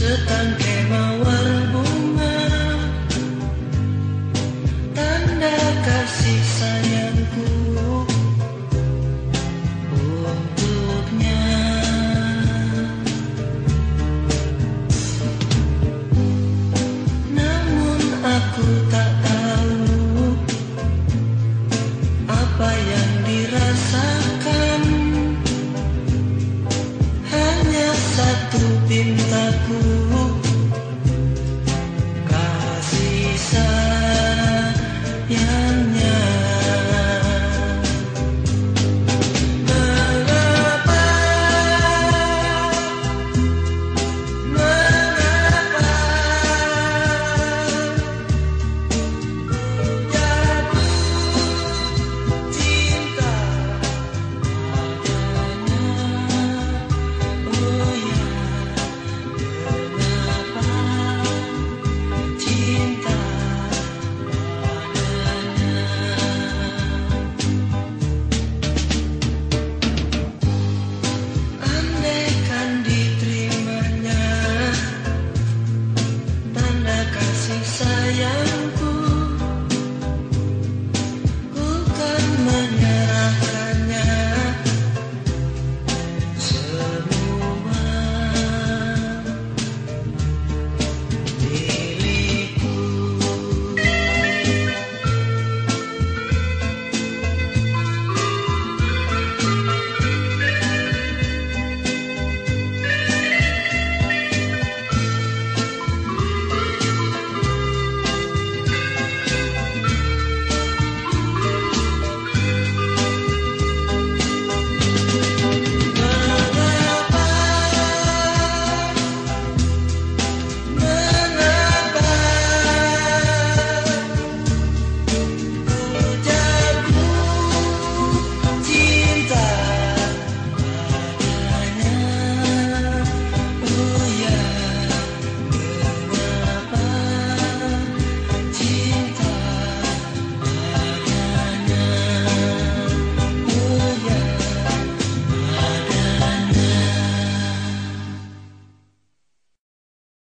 是半天。yeah.